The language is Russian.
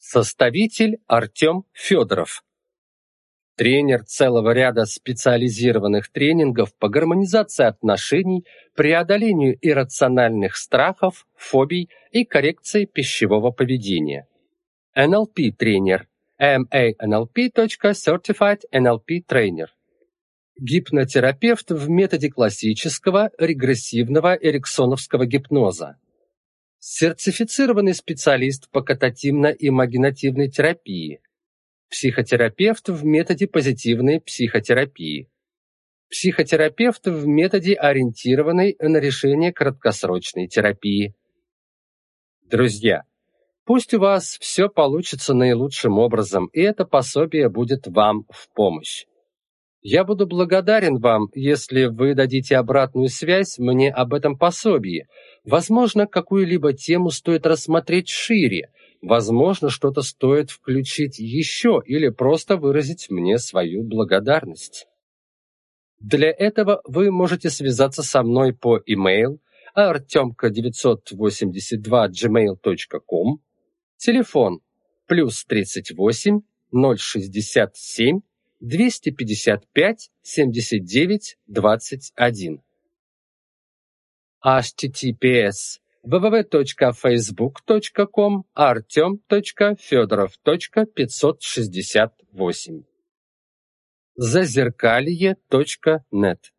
Составитель Артем Федоров. Тренер целого ряда специализированных тренингов по гармонизации отношений, преодолению иррациональных страхов, фобий и коррекции пищевого поведения. NLP-тренер. MANLP.Certified NLP Trainer. Гипнотерапевт в методе классического регрессивного эриксоновского гипноза сертифицированный специалист по катативно-имагинативной терапии, психотерапевт в методе позитивной психотерапии, психотерапевт в методе, ориентированной на решение краткосрочной терапии. Друзья, пусть у вас все получится наилучшим образом, и это пособие будет вам в помощь. Я буду благодарен вам, если вы дадите обратную связь мне об этом пособии. Возможно, какую-либо тему стоит рассмотреть шире. Возможно, что-то стоит включить еще или просто выразить мне свою благодарность. Для этого вы можете связаться со мной по email artemka982gmail.com, телефон плюс 38 067 255 79 21 https www.facebook.com artem.fedorov.568 зазеркалье.нет